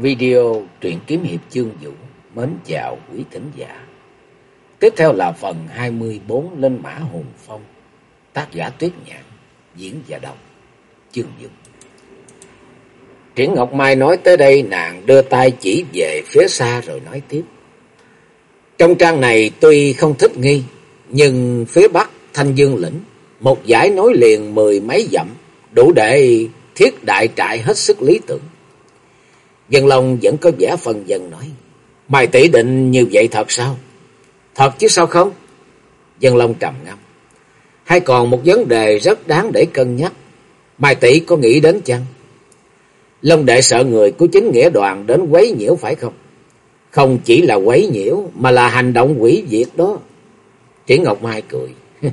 Video truyện kiếm hiệp chương vũ mến chào quý thính giả. Tiếp theo là phần 24 lên mã hùng phong. Tác giả Tuyết Nhạn, diễn và đọc chương vũ. Triển Ngọc Mai nói tới đây nàng đưa tay chỉ về phía xa rồi nói tiếp. Trong trang này tuy không thích nghi, nhưng phía bắc Thanh Dương lĩnh, một giải nối liền mười mấy dặm, đủ để thiết đại trại hết sức lý tưởng. Dân Long vẫn có vẻ phần dần nói. Mày tỷ định như vậy thật sao? Thật chứ sao không? Dân Long trầm ngâm. Hay còn một vấn đề rất đáng để cân nhắc. Mai tỷ có nghĩ đến chăng? Long đệ sợ người của chính nghĩa đoàn đến quấy nhiễu phải không? Không chỉ là quấy nhiễu mà là hành động quỷ diệt đó. Triển Ngọc Mai cười.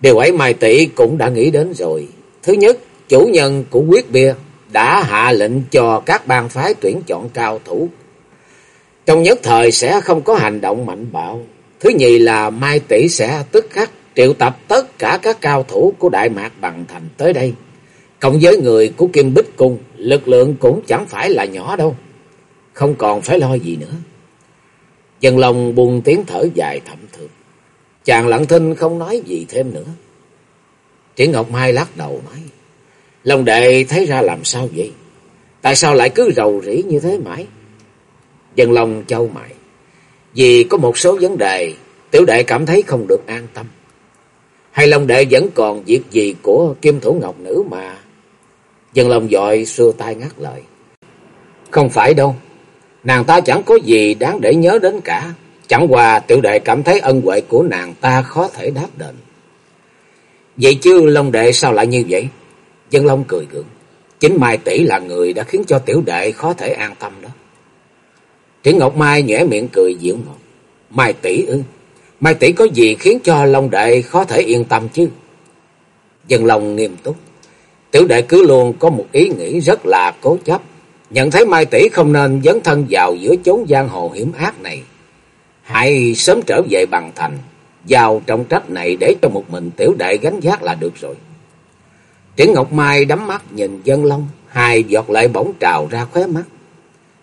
Điều ấy Mai tỷ cũng đã nghĩ đến rồi. Thứ nhất, chủ nhân của quyết bia đã hạ lệnh cho các bang phái tuyển chọn cao thủ. Trong nhất thời sẽ không có hành động mạnh bạo. Thứ nhì là Mai Tỷ sẽ tức khắc triệu tập tất cả các cao thủ của Đại Mạc Bằng Thành tới đây. Cộng với người của Kim Bích Cung, lực lượng cũng chẳng phải là nhỏ đâu. Không còn phải lo gì nữa. Dân lòng buông tiếng thở dài thậm thượng. Chàng lặng thinh không nói gì thêm nữa. Triển Ngọc Mai lắc đầu nói. Long đệ thấy ra làm sao vậy? Tại sao lại cứ rầu rĩ như thế mãi? Dân Long châu mày. Vì có một số vấn đề, tiểu đệ cảm thấy không được an tâm. Hay Long đệ vẫn còn việc gì của Kim Thủ Ngọc Nữ mà? Dân Long dội xua tay ngắt lời. Không phải đâu. Nàng ta chẳng có gì đáng để nhớ đến cả. Chẳng qua tiểu đệ cảm thấy ân huệ của nàng ta khó thể đáp đền. Vậy chứ Long đệ sao lại như vậy? Dân Long cười gượng. Chính Mai Tỷ là người đã khiến cho tiểu đệ khó thể an tâm đó. Triển Ngọc Mai nhẽ miệng cười dịu ngọt. Mai Tỷ ư? Mai Tỷ có gì khiến cho Long đệ khó thể yên tâm chứ? Dân Long nghiêm túc. Tiểu đệ cứ luôn có một ý nghĩ rất là cố chấp. Nhận thấy Mai Tỷ không nên dấn thân vào giữa chốn giang hồ hiểm ác này. Hãy sớm trở về bằng thành. Vào trong trách này để cho một mình tiểu đệ gánh giác là được rồi. Triển Ngọc Mai đắm mắt nhìn dân long, hai giọt lệ bỗng trào ra khóe mắt.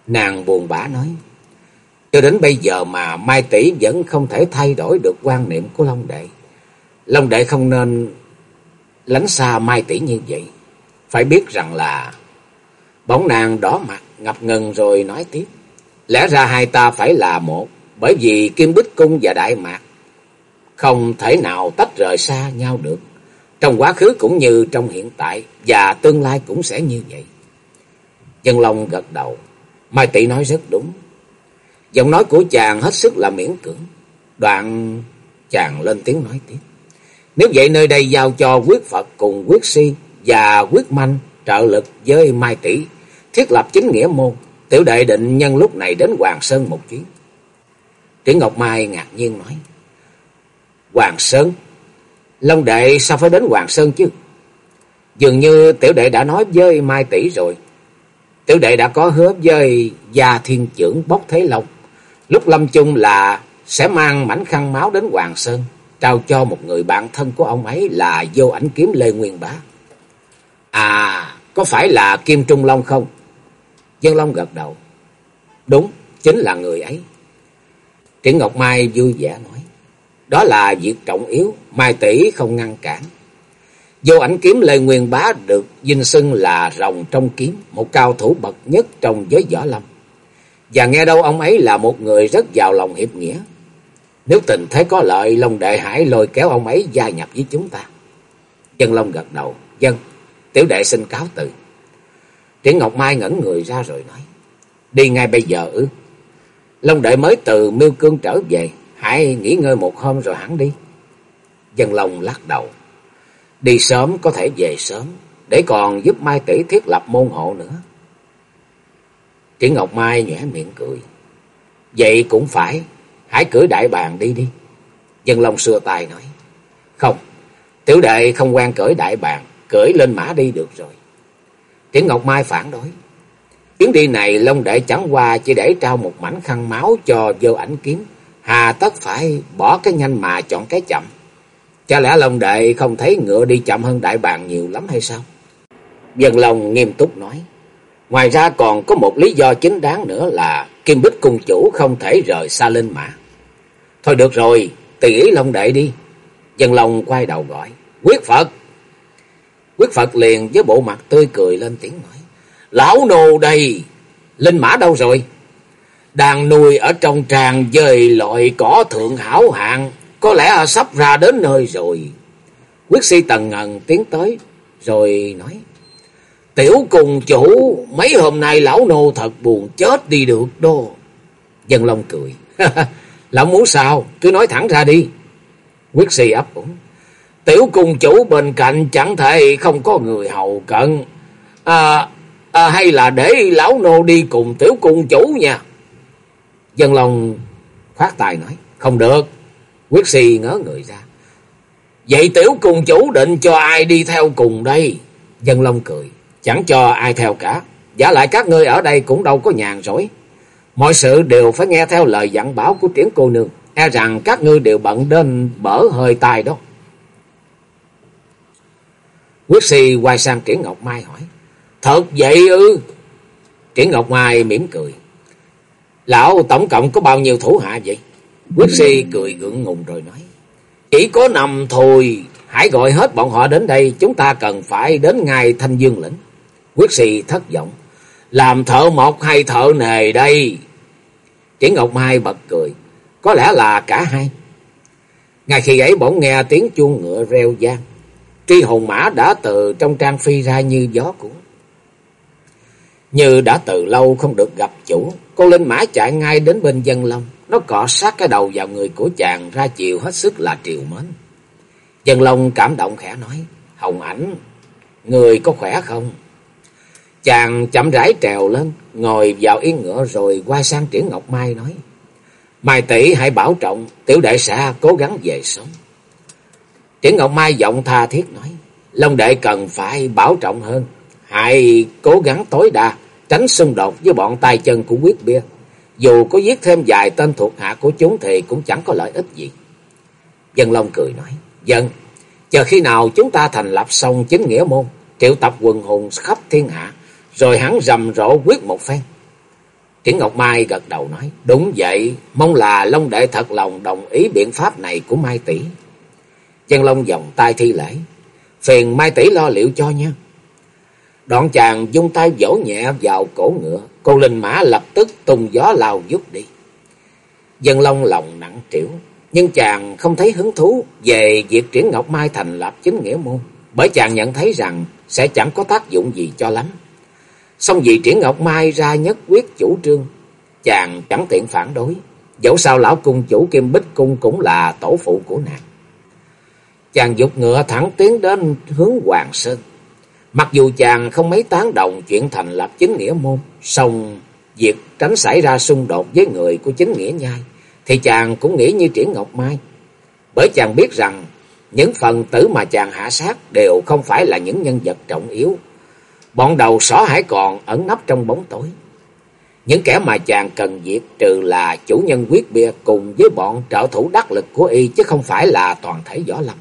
Nàng buồn bã nói, cho đến bây giờ mà Mai Tỷ vẫn không thể thay đổi được quan niệm của Long Đệ. Long Đệ không nên lánh xa Mai Tỷ như vậy. Phải biết rằng là... Bóng nàng đỏ mặt, ngập ngừng rồi nói tiếp. Lẽ ra hai ta phải là một, bởi vì Kim Bích Cung và Đại Mạc không thể nào tách rời xa nhau được. Trong quá khứ cũng như trong hiện tại, và tương lai cũng sẽ như vậy. Dân Long gật đầu. Mai Tỷ nói rất đúng. Giọng nói của chàng hết sức là miễn cưỡng. Đoạn chàng lên tiếng nói tiếp. Nếu vậy nơi đây giao cho quyết Phật cùng quyết si và quyết manh trợ lực với Mai Tỷ, thiết lập chính nghĩa môn. Tiểu đệ định nhân lúc này đến Hoàng Sơn một chuyến. Triển Ngọc Mai ngạc nhiên nói. Hoàng Sơn? Long đệ sao phải đến Hoàng Sơn chứ? Dường như tiểu đệ đã nói với Mai Tỷ rồi. Tiểu đệ đã có hứa với gia thiên trưởng bốc thế long. Lúc lâm chung là sẽ mang mảnh khăn máu đến Hoàng Sơn. Trao cho một người bạn thân của ông ấy là vô ảnh kiếm Lê Nguyên Bá. À, có phải là Kim Trung Long không? Dân Long gật đầu. Đúng, chính là người ấy. Triển Ngọc Mai vui vẻ nói. Đó là việc trọng yếu, Mai Tỷ không ngăn cản. Vô ảnh kiếm Lê Nguyên Bá được dinh xưng là rồng trong kiếm, một cao thủ bậc nhất trong giới võ lâm. Và nghe đâu ông ấy là một người rất giàu lòng hiệp nghĩa. Nếu tình thế có lợi, Long Đệ hải lôi kéo ông ấy gia nhập với chúng ta. Dân Long gật đầu, dân, tiểu đệ xin cáo từ. Triển Ngọc Mai ngẩn người ra rồi nói, đi ngay bây giờ ư. Long Đệ mới từ Miêu Cương trở về, hãy nghỉ ngơi một hôm rồi hẳn đi. Dân Long lắc đầu. Đi sớm có thể về sớm, để còn giúp Mai Tỷ thiết lập môn hộ nữa. Triển Ngọc Mai nhẽ miệng cười. Vậy cũng phải, hãy cưỡi đại bàng đi đi. Dân Long xưa tay nói. Không, tiểu đệ không quen cưỡi đại bàng, cưỡi lên mã đi được rồi. Triển Ngọc Mai phản đối. Chuyến đi này Long đệ chẳng qua chỉ để trao một mảnh khăn máu cho vô ảnh kiếm. Hà tất phải bỏ cái nhanh mà chọn cái chậm. Chả lẽ Long đệ không thấy ngựa đi chậm hơn đại bàng nhiều lắm hay sao? Dân Long nghiêm túc nói. Ngoài ra còn có một lý do chính đáng nữa là Kim Bích Cung Chủ không thể rời xa Linh Mã. Thôi được rồi, tùy ý Long Đệ đi. Dân Long quay đầu gọi. Quyết Phật! Quyết Phật liền với bộ mặt tươi cười lên tiếng nói. Lão nô đây! Linh Mã đâu rồi? Đang nuôi ở trong tràng dời loại cỏ thượng hảo hạng. Có lẽ à, sắp ra đến nơi rồi. Quyết si tần ngần tiến tới rồi nói. Tiểu cùng chủ, mấy hôm nay lão nô thật buồn chết đi được đô. Dân Long cười. Lão muốn sao? Cứ nói thẳng ra đi. Quyết si ấp ủng. Tiểu cung chủ bên cạnh chẳng thể không có người hầu cận. À, à, hay là để lão nô đi cùng tiểu cung chủ nha. Dân Long khoát tài nói. Không được. Quyết si ngớ người ra. Vậy tiểu cung chủ định cho ai đi theo cùng đây? Dân Long cười. Chẳng cho ai theo cả. Giả lại các ngươi ở đây cũng đâu có nhàn rỗi. Mọi sự đều phải nghe theo lời dặn bảo của triển cô nương. E rằng các ngươi đều bận đến bở hơi tai đó. Quyết si quay sang triển Ngọc Mai hỏi. Thật vậy ư? Triển Ngọc Mai mỉm cười. Lão tổng cộng có bao nhiêu thủ hạ vậy? Quyết si cười gượng ngùng rồi nói. Chỉ có nằm thôi. Hãy gọi hết bọn họ đến đây. Chúng ta cần phải đến ngay Thanh Dương lĩnh. Quyết si thất vọng. Làm thợ mộc hay thợ nề đây? Triển Ngọc Mai bật cười. Có lẽ là cả hai. Ngay khi ấy bỗng nghe tiếng chuông ngựa reo gian. Tri hồn mã đã từ trong trang phi ra như gió cuốn. Như đã từ lâu không được gặp chủ, cô linh mã chạy ngay đến bên dân long. Nó cọ sát cái đầu vào người của chàng ra chiều hết sức là triều mến. Dân long cảm động khẽ nói, Hồng ảnh, người có khỏe không? Chàng chậm rãi trèo lên, ngồi vào yên ngựa rồi quay sang Triển Ngọc Mai nói. Mai tỷ hãy bảo trọng, tiểu đệ sẽ cố gắng về sống. Triển Ngọc Mai giọng tha thiết nói. Long đệ cần phải bảo trọng hơn. Hãy cố gắng tối đa, tránh xung đột với bọn tay chân của quyết bia. Dù có giết thêm vài tên thuộc hạ của chúng thì cũng chẳng có lợi ích gì. Dân Long cười nói. Dân, chờ khi nào chúng ta thành lập xong chính nghĩa môn, triệu tập quần hùng khắp thiên hạ, rồi hắn rầm rộ quyết một phen. Triển Ngọc Mai gật đầu nói, đúng vậy, mong là Long Đệ thật lòng đồng ý biện pháp này của Mai Tỷ. Dân Long vòng tay thi lễ, phiền Mai Tỷ lo liệu cho nha. Đoạn chàng dung tay vỗ nhẹ vào cổ ngựa, cô linh mã lập tức tung gió lao vút đi. Dân Long lòng nặng trĩu, nhưng chàng không thấy hứng thú về việc Triển Ngọc Mai thành lập chính nghĩa môn, bởi chàng nhận thấy rằng sẽ chẳng có tác dụng gì cho lắm. Xong vì Triển Ngọc Mai ra nhất quyết chủ trương, chàng chẳng tiện phản đối. Dẫu sao lão cung chủ Kim Bích Cung cũng là tổ phụ của nàng. Chàng dục ngựa thẳng tiến đến hướng Hoàng Sơn. Mặc dù chàng không mấy tán đồng chuyện thành lập chính nghĩa môn, song việc tránh xảy ra xung đột với người của chính nghĩa nhai, thì chàng cũng nghĩ như Triển Ngọc Mai. Bởi chàng biết rằng những phần tử mà chàng hạ sát đều không phải là những nhân vật trọng yếu, Bọn đầu sỏ hải còn ẩn nấp trong bóng tối. Những kẻ mà chàng cần diệt trừ là chủ nhân quyết bia cùng với bọn trợ thủ đắc lực của y chứ không phải là toàn thể võ lâm.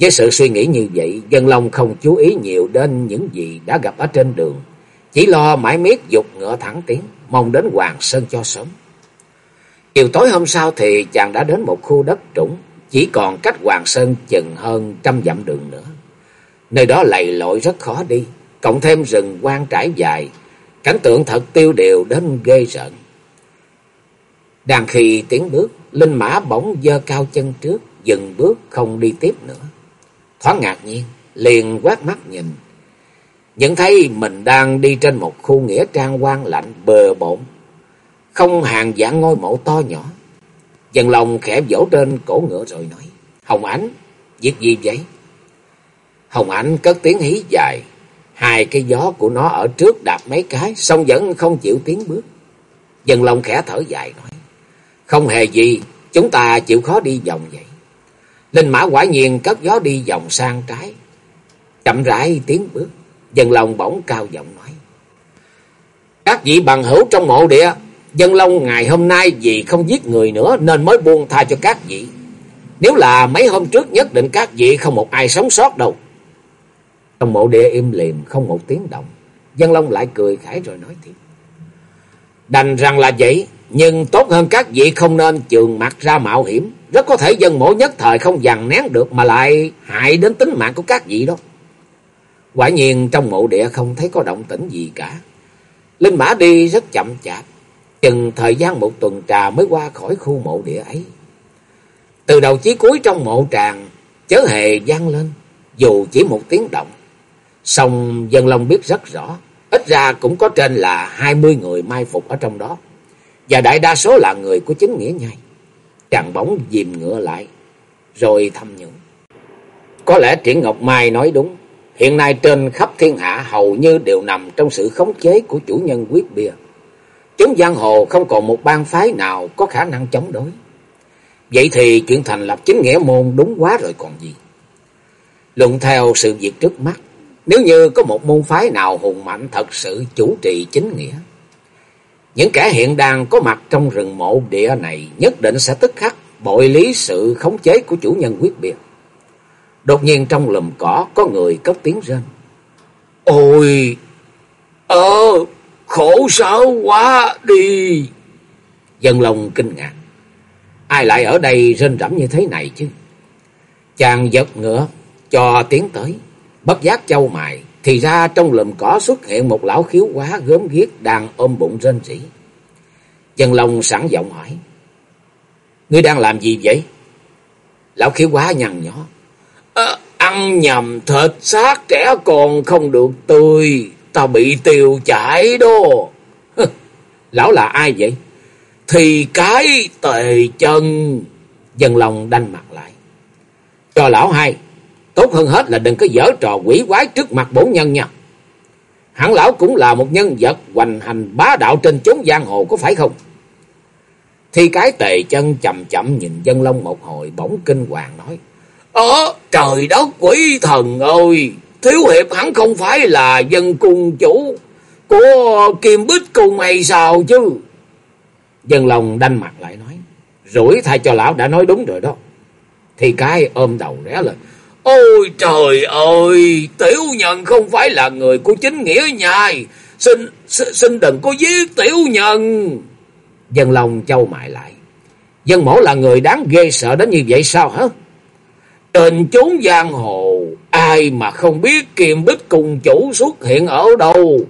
Với sự suy nghĩ như vậy, dân long không chú ý nhiều đến những gì đã gặp ở trên đường. Chỉ lo mãi miết dục ngựa thẳng tiến, mong đến Hoàng Sơn cho sớm. Chiều tối hôm sau thì chàng đã đến một khu đất trũng, chỉ còn cách Hoàng Sơn chừng hơn trăm dặm đường nữa. Nơi đó lầy lội rất khó đi, cộng thêm rừng quang trải dài, cảnh tượng thật tiêu điều đến ghê rợn. Đang khi tiến bước, linh mã bỗng dơ cao chân trước, dừng bước không đi tiếp nữa. Thoáng ngạc nhiên, liền quát mắt nhìn. Nhận thấy mình đang đi trên một khu nghĩa trang quan lạnh bờ bộn, không hàng dạng ngôi mộ to nhỏ. Dần lòng khẽ vỗ trên cổ ngựa rồi nói, Hồng Ánh, việc gì vậy? Hồng Ánh cất tiếng hí dài, Hai cái gió của nó ở trước đạp mấy cái, xong vẫn không chịu tiến bước. dần lòng khẽ thở dài nói, không hề gì, chúng ta chịu khó đi vòng vậy. Linh mã quả nhiên cất gió đi vòng sang trái. Chậm rãi tiến bước, Dân Long bỗng cao giọng nói. Các vị bằng hữu trong mộ địa, Dân Long ngày hôm nay vì không giết người nữa nên mới buông tha cho các vị. Nếu là mấy hôm trước nhất định các vị không một ai sống sót đâu. Trong mộ địa im lìm không một tiếng động. Dân Long lại cười khải rồi nói tiếp. Đành rằng là vậy, nhưng tốt hơn các vị không nên trường mặt ra mạo hiểm. Rất có thể dân mổ nhất thời không dằn nén được mà lại hại đến tính mạng của các vị đó. Quả nhiên trong mộ địa không thấy có động tĩnh gì cả. Linh mã đi rất chậm chạp. Chừng thời gian một tuần trà mới qua khỏi khu mộ địa ấy. Từ đầu chí cuối trong mộ tràng chớ hề vang lên, dù chỉ một tiếng động. Song dân long biết rất rõ, ít ra cũng có trên là hai mươi người mai phục ở trong đó. Và đại đa số là người của chính nghĩa nhai. Chàng bóng dìm ngựa lại, rồi thâm nhủ. Có lẽ Triển Ngọc Mai nói đúng. Hiện nay trên khắp thiên hạ hầu như đều nằm trong sự khống chế của chủ nhân quyết bia. Chúng giang hồ không còn một bang phái nào có khả năng chống đối. Vậy thì chuyện thành lập chính nghĩa môn đúng quá rồi còn gì. Luận theo sự việc trước mắt, nếu như có một môn phái nào hùng mạnh thật sự chủ trì chính nghĩa, những kẻ hiện đang có mặt trong rừng mộ địa này nhất định sẽ tức khắc bội lý sự khống chế của chủ nhân quyết biệt. Đột nhiên trong lùm cỏ có người cất tiếng rên. Ôi! Ờ! Khổ sở quá đi! Dân lòng kinh ngạc. Ai lại ở đây rên rẫm như thế này chứ? Chàng giật ngựa cho tiến tới. Bất giác châu mài. Thì ra trong lùm cỏ xuất hiện một lão khiếu quá gớm ghiếc đang ôm bụng rên rỉ. Dân lòng sẵn giọng hỏi. Ngươi đang làm gì vậy? Lão khiếu quá nhằn nhó. À, ăn nhầm thịt xác trẻ còn không được tươi. Ta bị tiêu chảy đó. Lão là ai vậy? Thì cái tề chân. Dân lòng đanh mặt lại. Cho lão hai. Tốt hơn hết là đừng có dở trò quỷ quái trước mặt bổn nhân nha. Hẳn lão cũng là một nhân vật hoành hành bá đạo trên chốn giang hồ có phải không? Thì cái tề chân chậm chậm nhìn dân long một hồi bỗng kinh hoàng nói. Ờ, trời đất quỷ thần ơi! Thiếu hiệp hẳn không phải là dân cung chủ của Kim Bích Cung hay sao chứ? Dân long đanh mặt lại nói. Rủi thay cho lão đã nói đúng rồi đó. Thì cái ôm đầu rẽ lên. Ôi trời ơi! Tiểu nhân không phải là người của chính nghĩa nhai. Xin, xin, xin đừng có giết tiểu nhân. Dân lòng châu mại lại. Dân mẫu là người đáng ghê sợ đến như vậy sao hả? Trên chốn giang hồ, ai mà không biết kiềm bích cùng chủ xuất hiện ở đâu,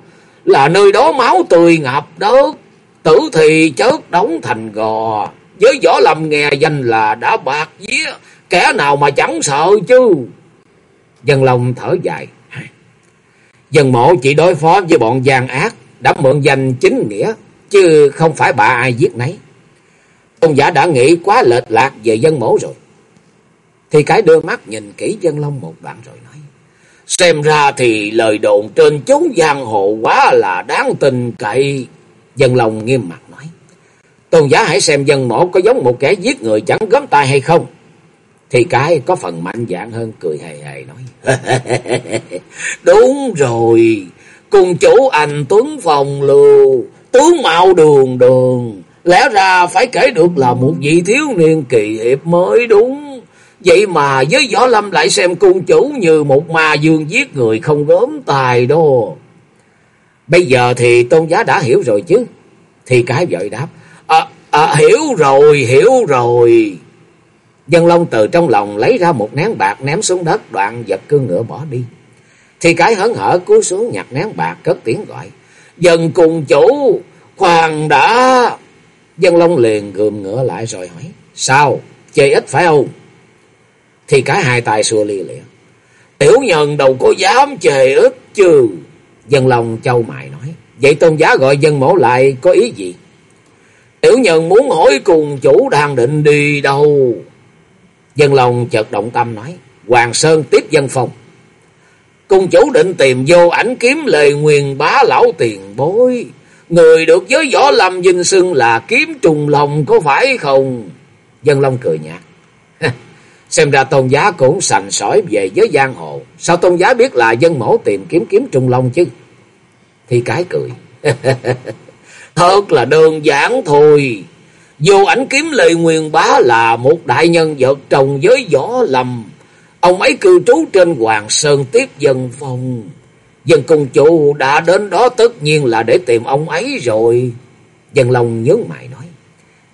là nơi đó máu tươi ngập đất, tử thì chớt đóng thành gò, với võ lầm nghe danh là đã bạc vía, kẻ nào mà chẳng sợ chứ. Dân lòng thở dài. Dân mộ chỉ đối phó với bọn gian ác, đã mượn danh chính nghĩa, chứ không phải bà ai giết nấy. Tôn giả đã nghĩ quá lệch lạc về dân mổ rồi. Thì cái đưa mắt nhìn kỹ dân long một đoạn rồi nói. Xem ra thì lời đồn trên chốn giang hồ quá là đáng tin cậy. Dân long nghiêm mặt nói. Tôn giả hãy xem dân mổ có giống một kẻ giết người chẳng gấm tay hay không. Thì cái có phần mạnh dạng hơn cười hề hề nói. Đúng rồi. Cùng chủ anh Tuấn Phòng lưu. Tướng mạo đường đường. Lẽ ra phải kể được là một vị thiếu niên kỳ hiệp mới đúng. Vậy mà với Võ Lâm lại xem cung chủ như một ma dương giết người không gớm tài đó. Bây giờ thì tôn giá đã hiểu rồi chứ. Thì cái vội đáp. À, à, hiểu rồi, hiểu rồi. Dân Long từ trong lòng lấy ra một nén bạc ném xuống đất đoạn giật cương ngựa bỏ đi. Thì cái hớn hở cúi xuống nhặt nén bạc cất tiếng gọi. Dân cùng chủ, khoan đã. Dân Long liền gườm ngựa lại rồi hỏi. Sao, chê ít phải không? Thì cái hai tay xua lia lịa. Tiểu nhân đâu có dám chê ức chứ. Dân long châu mài nói. Vậy tôn giá gọi dân mổ lại có ý gì? Tiểu nhân muốn hỏi cùng chủ đang định đi đâu. Dân lòng chợt động tâm nói. Hoàng Sơn tiếp dân phòng. Cùng chủ định tìm vô ảnh kiếm lời nguyên bá lão tiền bối. Người được giới võ lâm dinh xưng là kiếm trùng lòng có phải không? Dân Long cười nhạt. Xem ra tôn giá cũng sành sỏi về giới giang hồ. Sao tôn giá biết là dân mổ tìm kiếm kiếm trùng long chứ? Thì cái cười. Thật là đơn giản thôi dù ảnh kiếm lời nguyên bá là một đại nhân vật trong giới võ lầm Ông ấy cư trú trên Hoàng Sơn tiếp dân phòng Dân công chủ đã đến đó tất nhiên là để tìm ông ấy rồi. Dân lòng nhớ mày nói.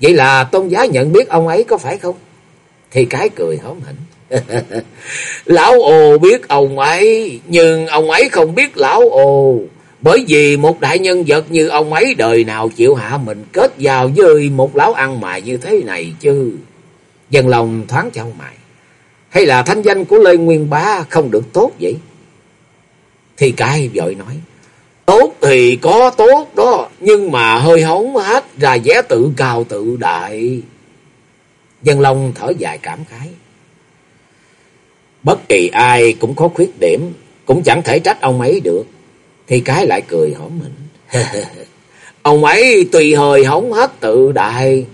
Vậy là tôn giá nhận biết ông ấy có phải không? Thì cái cười hóm hỉnh. lão ồ biết ông ấy, nhưng ông ấy không biết lão ồ. Bởi vì một đại nhân vật như ông ấy đời nào chịu hạ mình kết giao với một lão ăn mày như thế này chứ. Dân lòng thoáng châu mày. Hay là thanh danh của Lê Nguyên Bá không được tốt vậy? Thì cái vội nói. Tốt thì có tốt đó, nhưng mà hơi hống hết ra vẻ tự cao tự đại. Dân lòng thở dài cảm khái. Bất kỳ ai cũng có khuyết điểm, cũng chẳng thể trách ông ấy được. Thì cái lại cười hỏi mình. ông ấy tùy hơi hống hết tự đại,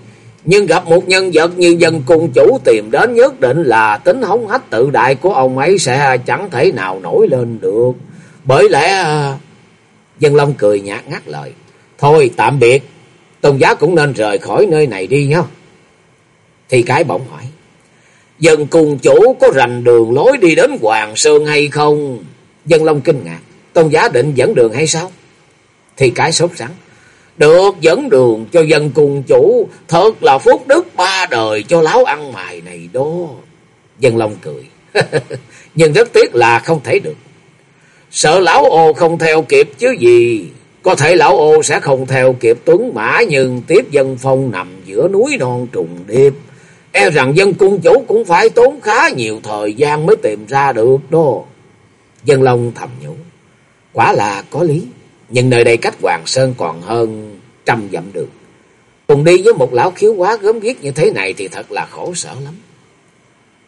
nhưng gặp một nhân vật như dân cung chủ tìm đến nhất định là tính hống hách tự đại của ông ấy sẽ chẳng thể nào nổi lên được. Bởi lẽ... Dân Long cười nhạt ngắt lời. Thôi tạm biệt, tôn giá cũng nên rời khỏi nơi này đi nhá. Thì cái bỗng hỏi. Dân cung chủ có rành đường lối đi đến Hoàng Sơn hay không? Dân Long kinh ngạc. Tôn giá định dẫn đường hay sao? Thì cái sốt sắng. Được dẫn đường cho dân cung chủ. Thật là phúc đức ba đời cho láo ăn mài này đó. Dân Long cười. Nhưng rất tiếc là không thể được. Sợ lão ô không theo kịp chứ gì. Có thể lão ô sẽ không theo kịp tuấn mã, nhưng tiếp dân phong nằm giữa núi non trùng điệp. E rằng dân cung chủ cũng phải tốn khá nhiều thời gian mới tìm ra được đó. Dân Long thầm nhủ. Quả là có lý. Nhưng nơi đây cách Hoàng Sơn còn hơn trăm dặm đường. Cùng đi với một lão khiếu quá gớm ghiếc như thế này thì thật là khổ sở lắm.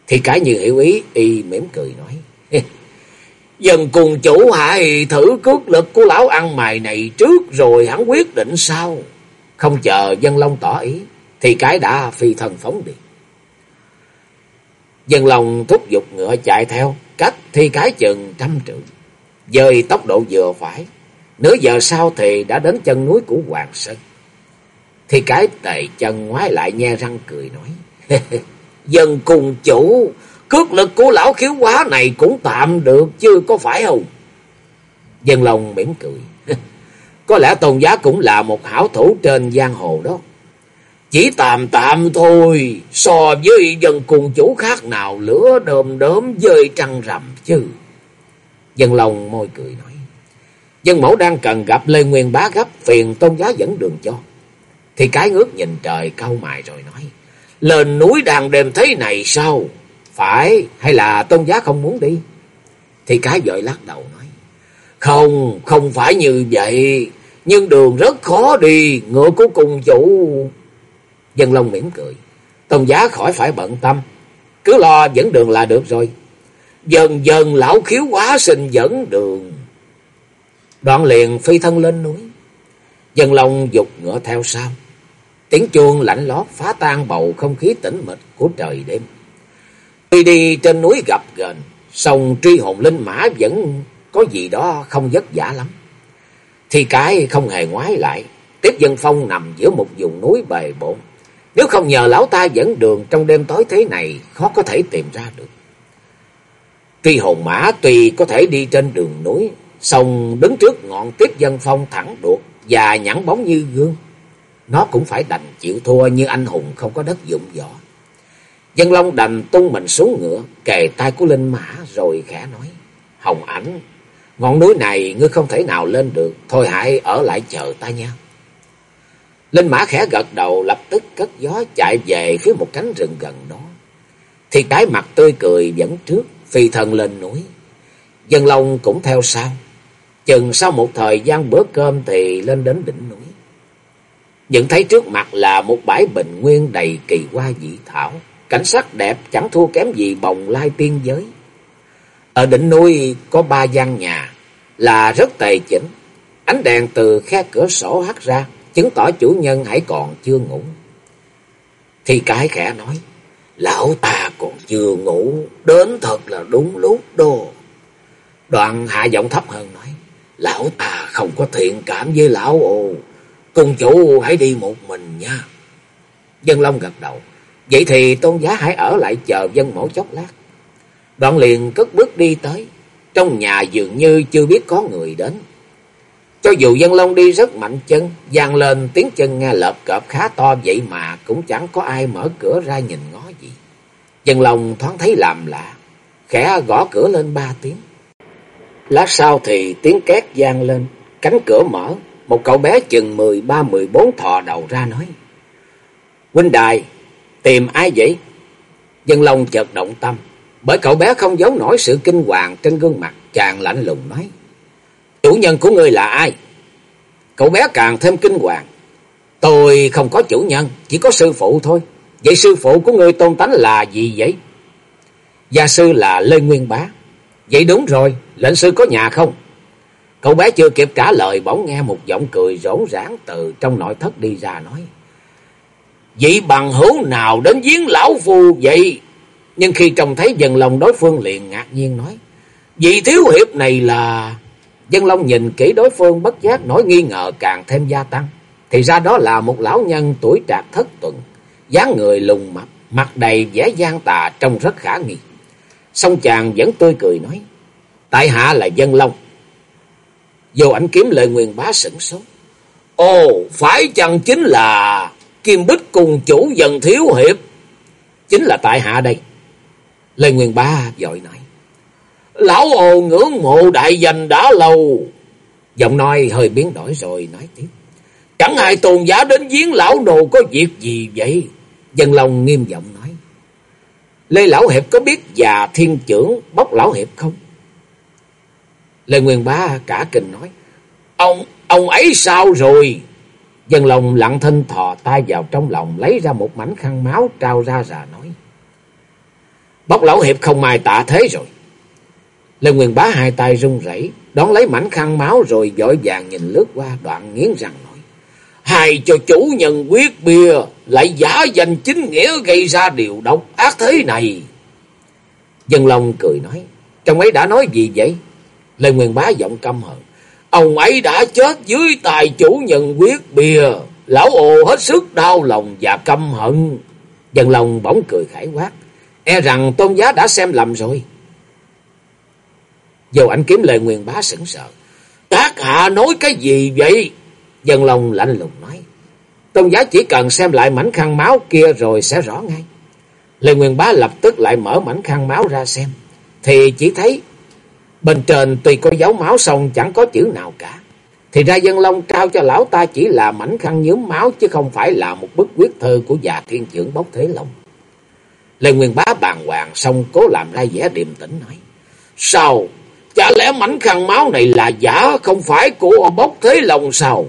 Thì cái như hiểu ý, y mỉm cười nói. dần cùng chủ hại thử cước lực của lão ăn mày này trước rồi hắn quyết định sao. Không chờ dân long tỏ ý, thì cái đã phi thần phóng đi. Dân long thúc giục ngựa chạy theo, cách thi cái chừng trăm trượng. Dời tốc độ vừa phải, nửa giờ sau thì đã đến chân núi của Hoàng Sơn. Thì cái tề chân ngoái lại nhe răng cười nói. Dân cùng chủ, cước lực của lão khiếu quá này cũng tạm được chứ có phải không? Dân lòng mỉm cười. có lẽ tôn giá cũng là một hảo thủ trên giang hồ đó. Chỉ tạm tạm thôi, so với dân cùng chủ khác nào lửa đơm đớm dơi trăng rằm chứ. Dân lòng môi cười nói. Dân mẫu đang cần gặp Lê Nguyên bá gấp phiền tôn giá dẫn đường cho. Thì cái ngước nhìn trời cau mày rồi nói. Lên núi đàn đêm thế này sao? Phải hay là tôn giá không muốn đi? Thì cái vội lắc đầu nói. Không, không phải như vậy. Nhưng đường rất khó đi. Ngựa của cùng chủ. Dân Long mỉm cười. Tôn giá khỏi phải bận tâm. Cứ lo dẫn đường là được rồi. Dần dần lão khiếu quá sinh dẫn đường. Đoạn liền phi thân lên núi. Dân lòng dục ngựa theo sau. Tiếng chuông lạnh lót phá tan bầu không khí tĩnh mịch của trời đêm. đi đi trên núi gặp gần, sông truy hồn linh mã vẫn có gì đó không vất vả lắm. Thì cái không hề ngoái lại, tiếp dân phong nằm giữa một vùng núi bề bộn. Nếu không nhờ lão ta dẫn đường trong đêm tối thế này, khó có thể tìm ra được. Kỳ hồn mã tùy có thể đi trên đường núi, sông đứng trước ngọn tiếp dân phong thẳng đột và nhẵn bóng như gương. Nó cũng phải đành chịu thua như anh hùng không có đất dụng võ. Dân Long đành tung mình xuống ngựa, kề tay của Linh Mã rồi khẽ nói. Hồng ảnh, ngọn núi này ngươi không thể nào lên được, thôi hãy ở lại chờ ta nha. Linh Mã khẽ gật đầu lập tức cất gió chạy về phía một cánh rừng gần đó. Thì cái mặt tươi cười dẫn trước, phi thần lên núi. Dân Long cũng theo sau. Chừng sau một thời gian bữa cơm thì lên đến đỉnh núi. Nhận thấy trước mặt là một bãi bình nguyên đầy kỳ hoa dị thảo. Cảnh sắc đẹp chẳng thua kém gì bồng lai tiên giới. Ở đỉnh núi có ba gian nhà là rất tề chỉnh. Ánh đèn từ khe cửa sổ hắt ra, chứng tỏ chủ nhân hãy còn chưa ngủ. Thì cái khẽ nói, lão ta còn chưa ngủ, đến thật là đúng lúc đô. Đoạn hạ giọng thấp hơn nói, lão ta không có thiện cảm với lão ồ, cùng chủ hãy đi một mình nha. Dân Long gật đầu, Vậy thì tôn giá hãy ở lại chờ dân mẫu chốc lát. Đoạn liền cất bước đi tới. trong nhà dường như chưa biết có người đến. Cho dù dân long đi rất mạnh chân, vang lên tiếng chân nghe lợp cọp khá to vậy mà cũng chẳng có ai mở cửa ra nhìn ngó gì. Dân long thoáng thấy làm lạ, khẽ gõ cửa lên ba tiếng. Lát sau thì tiếng két vang lên, cánh cửa mở, một cậu bé chừng mười ba mười bốn thò đầu ra nói. Huynh đài, tìm ai vậy? Dân Long chợt động tâm, bởi cậu bé không giấu nổi sự kinh hoàng trên gương mặt, chàng lạnh lùng nói. Chủ nhân của ngươi là ai? Cậu bé càng thêm kinh hoàng. Tôi không có chủ nhân, chỉ có sư phụ thôi. Vậy sư phụ của ngươi tôn tánh là gì vậy? Gia sư là Lê Nguyên Bá. Vậy đúng rồi, lệnh sư có nhà không? Cậu bé chưa kịp trả lời bỗng nghe một giọng cười rỗ rãng từ trong nội thất đi ra nói. vậy bằng hữu nào đến giếng lão phu vậy? Nhưng khi trông thấy dần lòng đối phương liền ngạc nhiên nói. Vị thiếu hiệp này là... Dân Long nhìn kỹ đối phương bất giác nỗi nghi ngờ càng thêm gia tăng. Thì ra đó là một lão nhân tuổi trạc thất tuần, dáng người lùng mập, mặt đầy vẻ gian tà trông rất khả nghi. Xong chàng vẫn tươi cười nói, tại hạ là Dân Long. Vô ảnh kiếm lời nguyên bá sửng sốt. Ồ, phải chăng chính là Kim Bích cùng chủ dần thiếu hiệp? Chính là tại hạ đây. Lê Nguyên Bá dội nói. Lão ồ ngưỡng mộ đại danh đã lâu. Giọng nói hơi biến đổi rồi nói tiếp. Chẳng ai tôn giả đến giếng lão đồ có việc gì vậy? Dân lòng nghiêm giọng nói. Lê Lão Hiệp có biết già thiên trưởng bóc Lão Hiệp không? Lê Nguyên Bá cả kinh nói. Ông, ông ấy sao rồi? Dân lòng lặng thinh thò tay vào trong lòng lấy ra một mảnh khăn máu trao ra ra nói. Bóc Lão Hiệp không mai tạ thế rồi. Lê Nguyên Bá hai tay run rẩy, đón lấy mảnh khăn máu rồi dội vàng nhìn lướt qua đoạn nghiến răng nói. Hài cho chủ nhân quyết bia, lại giả danh chính nghĩa gây ra điều độc ác thế này. Dân Long cười nói, trong ấy đã nói gì vậy? Lê Nguyên Bá giọng căm hận. Ông ấy đã chết dưới tài chủ nhân quyết bia. Lão ồ hết sức đau lòng và căm hận. Dân Long bỗng cười khải quát. E rằng tôn giá đã xem lầm rồi. Vô ảnh kiếm lời nguyên bá sững sợ. Các hạ nói cái gì vậy? Dân Long lạnh lùng nói. Tôn giá chỉ cần xem lại mảnh khăn máu kia rồi sẽ rõ ngay. Lê Nguyên Bá lập tức lại mở mảnh khăn máu ra xem. Thì chỉ thấy bên trên tuy có dấu máu xong chẳng có chữ nào cả. Thì ra Dân Long trao cho lão ta chỉ là mảnh khăn nhớm máu chứ không phải là một bức quyết thư của già thiên trưởng bốc thế long. Lê Nguyên Bá bàng hoàng xong cố làm ra vẻ điềm tĩnh nói. Sao Chả lẽ mảnh khăn máu này là giả, không phải của bốc thế lòng sao?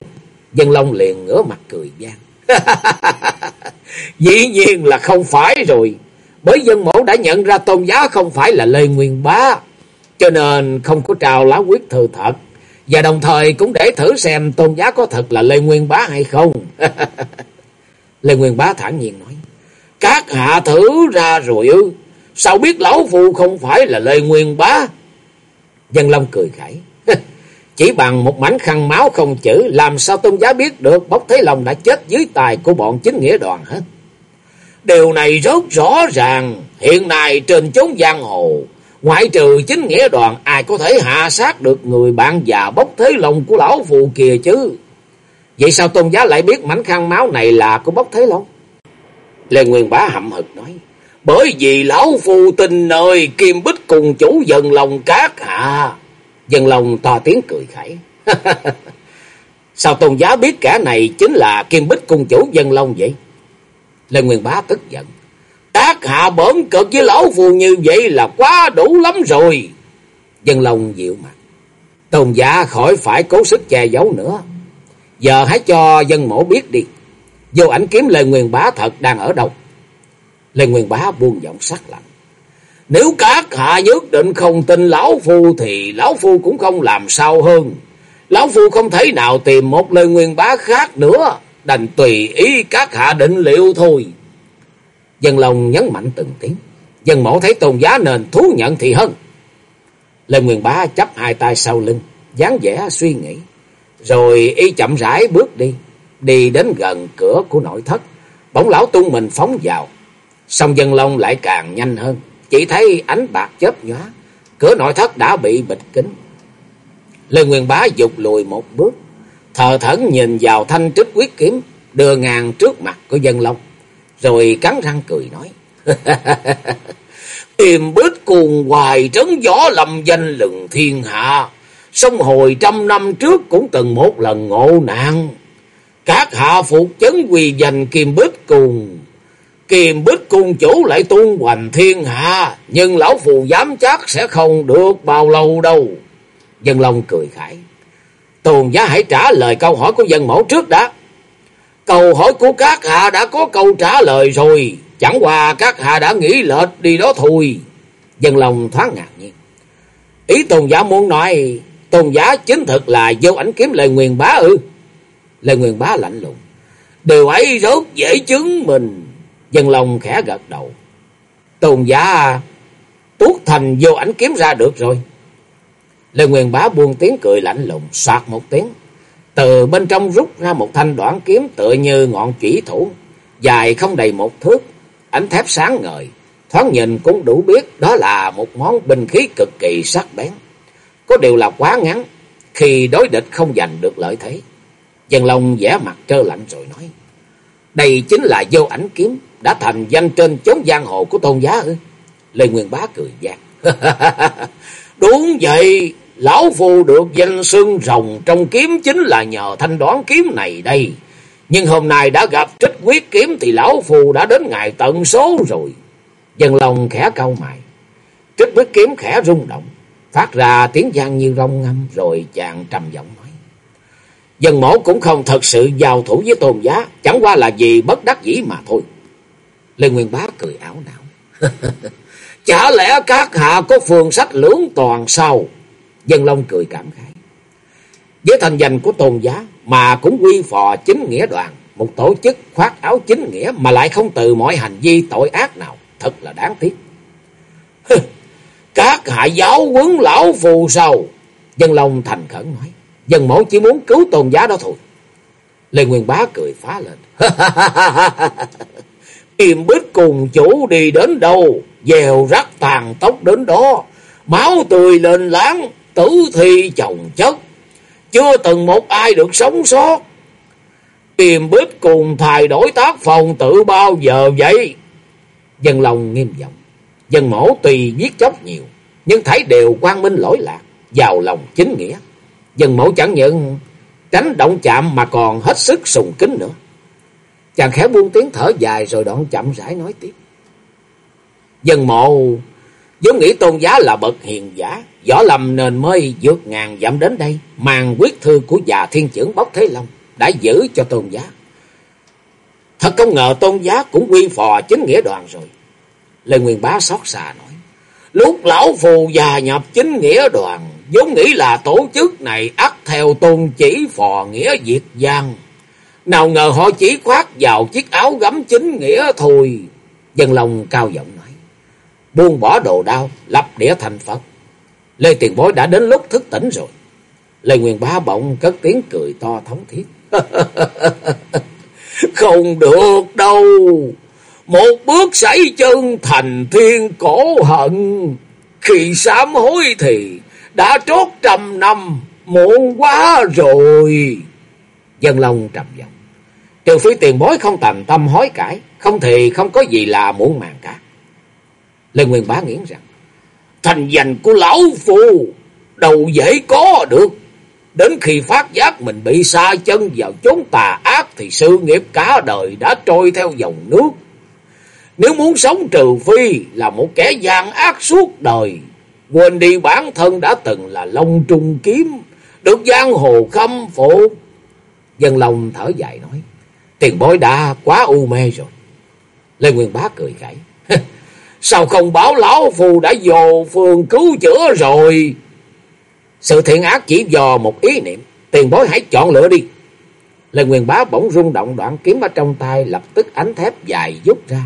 Dân Long liền ngửa mặt cười gian. Dĩ nhiên là không phải rồi. Bởi dân mẫu đã nhận ra tôn giá không phải là Lê Nguyên Bá. Cho nên không có trào lá quyết thư thật. Và đồng thời cũng để thử xem tôn giá có thật là Lê Nguyên Bá hay không. Lê Nguyên Bá thản nhiên nói. Các hạ thử ra rồi ư. Sao biết lão phu không phải là Lê Nguyên Bá? Dân Long cười khẩy. Chỉ bằng một mảnh khăn máu không chữ, làm sao tôn giá biết được Bốc Thế lòng đã chết dưới tài của bọn chính nghĩa đoàn hết. Điều này rất rõ ràng, hiện nay trên chốn giang hồ, ngoại trừ chính nghĩa đoàn ai có thể hạ sát được người bạn già Bốc Thế lòng của lão phù kìa chứ. Vậy sao tôn giá lại biết mảnh khăn máu này là của Bốc Thế lòng Lê Nguyên Bá hậm hực nói. Bởi vì lão phù tình nơi kim bích cùng chủ dần lòng cát hạ. Dân lòng to tiếng cười khẩy. Sao tôn giá biết kẻ này chính là kim bích cung chủ dân long vậy? Lê Nguyên Bá tức giận. Tác hạ bẩn cực với lão phù như vậy là quá đủ lắm rồi. Dân long dịu mặt. Tôn giả khỏi phải cố sức che giấu nữa. Giờ hãy cho dân mổ biết đi. Vô ảnh kiếm Lê Nguyên Bá thật đang ở đâu. Lê Nguyên Bá buông giọng sắc lạnh. Nếu các hạ nhất định không tin Lão Phu thì Lão Phu cũng không làm sao hơn. Lão Phu không thể nào tìm một Lê Nguyên Bá khác nữa. Đành tùy ý các hạ định liệu thôi. Dân lòng nhấn mạnh từng tiếng. Dân mẫu thấy tôn giá nên thú nhận thì hơn. Lê Nguyên Bá chấp hai tay sau lưng. dáng vẻ suy nghĩ. Rồi y chậm rãi bước đi. Đi đến gần cửa của nội thất. Bỗng lão tung mình phóng vào. Song dân long lại càng nhanh hơn. Chỉ thấy ánh bạc chớp nhóa. cửa nội thất đã bị bịt kín. Lê Nguyên Bá dục lùi một bước, thờ thẫn nhìn vào thanh trích quyết kiếm, đưa ngàn trước mặt của dân long, rồi cắn răng cười nói. Tìm bích cuồng hoài trấn gió lầm danh lừng thiên hạ, sông hồi trăm năm trước cũng từng một lần ngộ nạn. Các hạ phục chấn quỳ dành kim bích cùng kiềm bích cung chủ lại tuôn hoành thiên hạ. Nhưng lão phù dám chắc sẽ không được bao lâu đâu. Dân Long cười khải. Tôn giá hãy trả lời câu hỏi của dân mẫu trước đã. Câu hỏi của các hạ đã có câu trả lời rồi. Chẳng qua các hạ đã nghĩ lệch đi đó thôi. Dân Long thoáng ngạc nhiên. Ý tôn giả muốn nói tôn giả chính thực là vô ảnh kiếm lời nguyền bá ư. lời Nguyên Bá lạnh lùng. Điều ấy rất dễ chứng mình. Dân lòng khẽ gật đầu. Tôn giả tuốt thành vô ảnh kiếm ra được rồi. Lê Nguyên Bá buông tiếng cười lạnh lùng, soạt một tiếng. Từ bên trong rút ra một thanh đoạn kiếm tựa như ngọn chỉ thủ, dài không đầy một thước, ánh thép sáng ngời. Thoáng nhìn cũng đủ biết đó là một món binh khí cực kỳ sắc bén. Có điều là quá ngắn, khi đối địch không giành được lợi thế. Dân Long vẽ mặt trơ lạnh rồi nói. Đây chính là vô ảnh kiếm. Đã thành danh trên chốn giang hồ của tôn giá ư. Lê Nguyên Bá cười gian. Đúng vậy. Lão Phu được danh xưng rồng trong kiếm chính là nhờ thanh đoán kiếm này đây. Nhưng hôm nay đã gặp trích quyết kiếm thì Lão Phu đã đến ngày tận số rồi. Dân lòng khẽ cau mày. Trích quyết kiếm khẽ rung động. Phát ra tiếng gian như rong ngâm rồi chàng trầm giọng nói. Dân mổ cũng không thật sự giao thủ với tôn giá, chẳng qua là vì bất đắc dĩ mà thôi. Lê Nguyên Bá cười ảo não. Chả lẽ các hạ có phương sách lưỡng toàn sao? Dân Long cười cảm khái. Với thành danh của tôn giá mà cũng quy phò chính nghĩa đoàn, một tổ chức khoác áo chính nghĩa mà lại không từ mọi hành vi tội ác nào, thật là đáng tiếc. các hạ giáo quấn lão phù sao? Dân Long thành khẩn nói. Dân mẫu chỉ muốn cứu tôn giá đó thôi. Lê Nguyên Bá cười phá lên. Kim bích cùng chủ đi đến đâu, dèo rắc tàn tóc đến đó. Máu tươi lên láng, tử thi chồng chất. Chưa từng một ai được sống sót. Kim bích cùng thay đổi tác phòng tự bao giờ vậy? Dân lòng nghiêm giọng. Dân mẫu tùy giết chóc nhiều, nhưng thấy đều quang minh lỗi lạc, giàu lòng chính nghĩa. Dân mẫu chẳng nhận tránh động chạm mà còn hết sức sùng kính nữa. Chàng khẽ buông tiếng thở dài rồi đoạn chậm rãi nói tiếp. Dân mộ vốn nghĩ tôn giá là bậc hiền giả, võ lầm nên mới vượt ngàn dặm đến đây, mang quyết thư của già thiên trưởng Bốc Thế Long đã giữ cho tôn giá. Thật không ngờ tôn giá cũng quy phò chính nghĩa đoàn rồi. Lê Nguyên Bá xót xa nói, lúc lão phù già nhập chính nghĩa đoàn, vốn nghĩ là tổ chức này ắt theo tôn chỉ phò nghĩa diệt giang. Nào ngờ họ chỉ khoác vào chiếc áo gấm chính nghĩa thôi. Dân lòng cao giọng nói. Buông bỏ đồ đao, lập đĩa thành Phật. Lê Tiền Bối đã đến lúc thức tỉnh rồi. Lê Nguyên Bá bỗng cất tiếng cười to thống thiết. Không được đâu. Một bước sảy chân thành thiên cổ hận. Khi sám hối thì đã trót trăm năm, muộn quá rồi. Dân Long trầm giọng. Trừ phi tiền bối không tầm tâm hối cải, không thì không có gì là muộn màng cả. Lê Nguyên Bá nghiến rằng, thành danh của lão phu đâu dễ có được. Đến khi phát giác mình bị xa chân vào chốn tà ác thì sự nghiệp cả đời đã trôi theo dòng nước. Nếu muốn sống trừ phi là một kẻ gian ác suốt đời, quên đi bản thân đã từng là Long Trung Kiếm, được giang hồ khâm phục. Dân lòng thở dài nói, tiền bối đã quá u mê rồi. Lê Nguyên Bá cười gãy. sao không báo lão phù đã vô phường cứu chữa rồi. Sự thiện ác chỉ dò một ý niệm, tiền bối hãy chọn lựa đi. Lê Nguyên Bá bỗng rung động đoạn kiếm ở trong tay, lập tức ánh thép dài rút ra,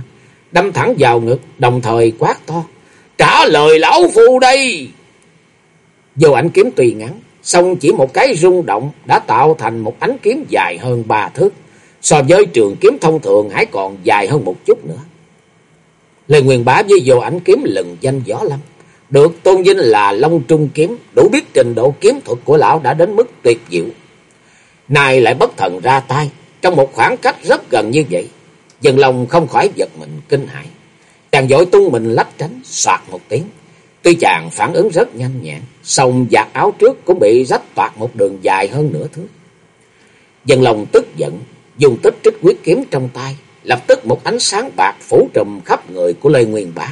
đâm thẳng vào ngực, đồng thời quát to. Trả lời lão phu đây. dù ảnh kiếm tùy ngắn, xong chỉ một cái rung động đã tạo thành một ánh kiếm dài hơn ba thước. So với trường kiếm thông thường hãy còn dài hơn một chút nữa. Lê Nguyên Bá với vô ảnh kiếm lừng danh gió lắm Được tôn vinh là Long Trung Kiếm, đủ biết trình độ kiếm thuật của lão đã đến mức tuyệt diệu. Nay lại bất thần ra tay, trong một khoảng cách rất gần như vậy. Dân Long không khỏi giật mình kinh hãi. Chàng dội tung mình lách tránh, soạt một tiếng. Tuy chàng phản ứng rất nhanh nhẹn, song giặt áo trước cũng bị rách toạc một đường dài hơn nửa thước. Dân lòng tức giận, dùng tích trích quyết kiếm trong tay, lập tức một ánh sáng bạc phủ trùm khắp người của Lê Nguyên Bá.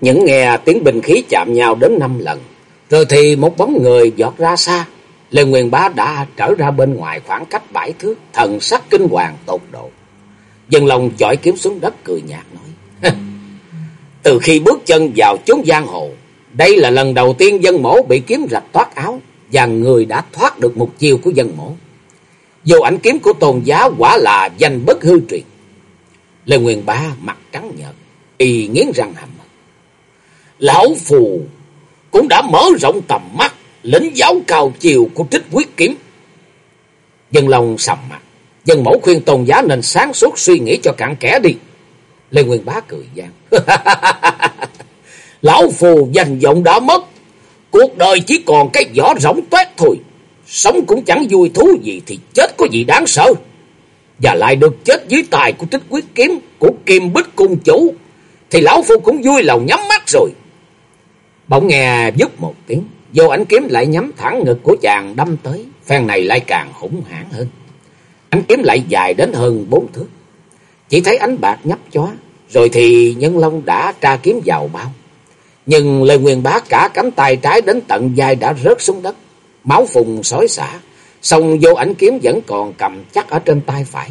Những nghe tiếng bình khí chạm nhau đến năm lần, rồi thì một bóng người giọt ra xa. Lê Nguyên Bá đã trở ra bên ngoài khoảng cách bãi thước, thần sắc kinh hoàng tột độ. Dân lòng chọi kiếm xuống đất cười nhạt nói. Từ khi bước chân vào chốn giang hồ, đây là lần đầu tiên dân mổ bị kiếm rạch toát áo, và người đã thoát được một chiêu của dân mổ. Dù ảnh kiếm của tôn giá quả là danh bất hư truyền. Lê Nguyên ba mặt trắng nhợt, y nghiến răng hầm. Lão Phù cũng đã mở rộng tầm mắt, lĩnh giáo cao chiều của trích quyết kiếm. Dân lòng sầm mặt, dân mẫu khuyên tôn giá nên sáng suốt suy nghĩ cho cạn kẽ đi. Lê Nguyên Bá cười gian. Lão Phù danh vọng đã mất, cuộc đời chỉ còn cái vỏ rỗng toét thôi. Sống cũng chẳng vui thú gì thì chết có gì đáng sợ. Và lại được chết dưới tài của trích quyết kiếm của Kim Bích Cung Chủ. Thì Lão Phu cũng vui lòng nhắm mắt rồi. Bỗng nghe giúp một tiếng. Vô ảnh kiếm lại nhắm thẳng ngực của chàng đâm tới. Phen này lại càng hủng hãn hơn. Ánh kiếm lại dài đến hơn bốn thước. Chỉ thấy ánh bạc nhấp chó Rồi thì Nhân Long đã tra kiếm vào bao. Nhưng Lê Nguyên Bá cả cánh tay trái đến tận vai đã rớt xuống đất máu phùng xói xả, song vô ảnh kiếm vẫn còn cầm chắc ở trên tay phải.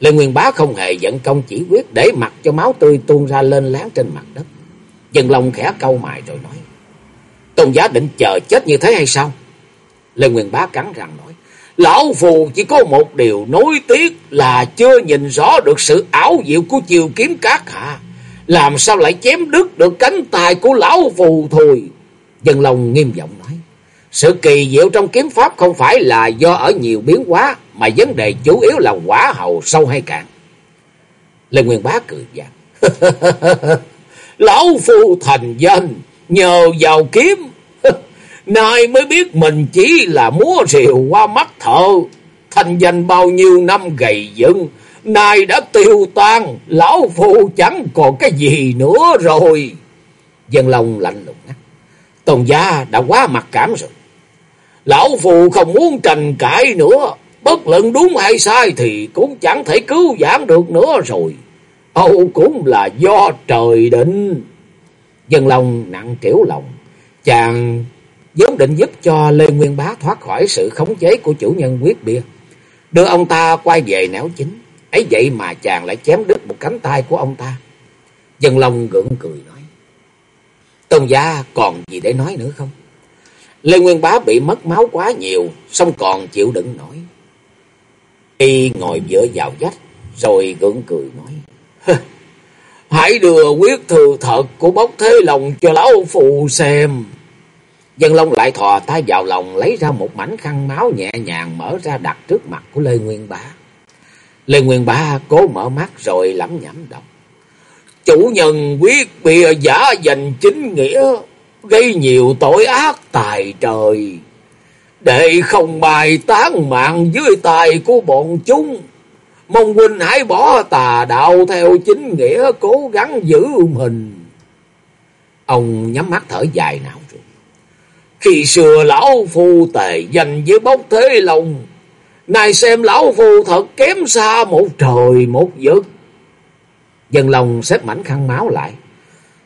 Lê Nguyên Bá không hề dẫn công chỉ quyết để mặc cho máu tươi tuôn ra lên láng trên mặt đất. Dân Long khẽ câu mài rồi nói, Tôn giá định chờ chết như thế hay sao? Lê Nguyên Bá cắn răng nói, Lão Phù chỉ có một điều nối tiếc là chưa nhìn rõ được sự ảo diệu của chiều kiếm cát hạ. Làm sao lại chém đứt được cánh tay của Lão Phù thôi? Dân lòng nghiêm giọng nói. Sự kỳ diệu trong kiếm pháp không phải là do ở nhiều biến hóa, mà vấn đề chủ yếu là quả hầu sâu hay cạn. Lê Nguyên Bá cười vàng. Lão phu thành danh, nhờ vào kiếm. Nay mới biết mình chỉ là múa rìu qua mắt thợ. Thành danh bao nhiêu năm gầy dựng, nay đã tiêu tan, lão phu chẳng còn cái gì nữa rồi. Dân Long lạnh lùng á, Tôn gia đã quá mặc cảm rồi. Lão Phù không muốn tranh cãi nữa. Bất luận đúng hay sai thì cũng chẳng thể cứu vãn được nữa rồi. Âu cũng là do trời định. Dân lòng nặng trĩu lòng. Chàng vốn định giúp cho Lê Nguyên Bá thoát khỏi sự khống chế của chủ nhân quyết bia. Đưa ông ta quay về nẻo chính. ấy vậy mà chàng lại chém đứt một cánh tay của ông ta. Dân Long gượng cười nói. Tôn gia còn gì để nói nữa không? Lê Nguyên Bá bị mất máu quá nhiều, xong còn chịu đựng nổi. Y ngồi dựa vào vách, rồi gượng cười nói. Hãy đưa quyết thư thật của bốc thế lòng cho lão phụ xem. Dân Long lại thò tay vào lòng, lấy ra một mảnh khăn máu nhẹ nhàng mở ra đặt trước mặt của Lê Nguyên Bá. Lê Nguyên Bá cố mở mắt rồi lẩm nhẩm đọc. Chủ nhân quyết bìa giả dành chính nghĩa, gây nhiều tội ác tài trời. Để không bài tán mạng dưới tài của bọn chúng. Mong huynh hãy bỏ tà đạo theo chính nghĩa, cố gắng giữ mình. Ông nhắm mắt thở dài nào. Khi xưa lão phu tề dành với bốc thế lòng. Này xem lão phu thật kém xa một trời một vực. Dân lòng xếp mảnh khăn máu lại.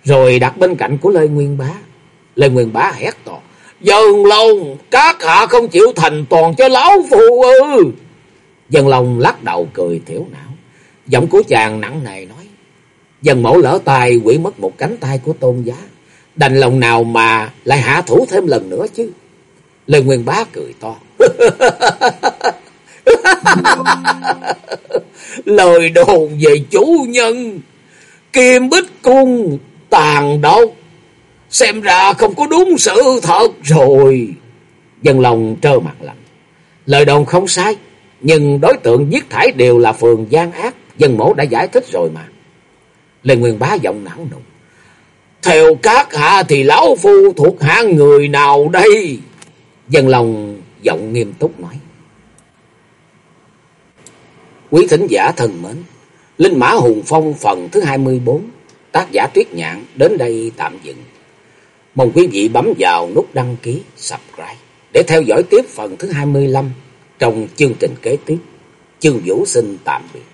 Rồi đặt bên cạnh của Lê Nguyên Bá. Lê Nguyên Bá hét to. Dân lòng các hạ không chịu thành toàn cho lão phù ư. Dân lòng lắc đầu cười thiểu não. Giọng của chàng nặng nề nói. Dân mẫu lỡ tay quỷ mất một cánh tay của tôn giá. Đành lòng nào mà lại hạ thủ thêm lần nữa chứ. Lê Nguyên Bá cười to. Lời đồn về chủ nhân. Kim Bích Cung tàn độc Xem ra không có đúng sự thật rồi. Dân lòng trơ mặt lạnh. Lời đồn không sai. Nhưng đối tượng giết thải đều là phường gian ác. Dân mổ đã giải thích rồi mà. Lê Nguyên Bá giọng não nùng. Theo các hạ thì lão phu thuộc hạ người nào đây? Dân lòng giọng nghiêm túc nói. Quý thính giả thân mến, Linh Mã Hùng Phong phần thứ 24, tác giả Tuyết Nhạn đến đây tạm dừng. Mong quý vị bấm vào nút đăng ký, subscribe để theo dõi tiếp phần thứ 25 trong chương trình kế tiếp. Chương Vũ xin tạm biệt.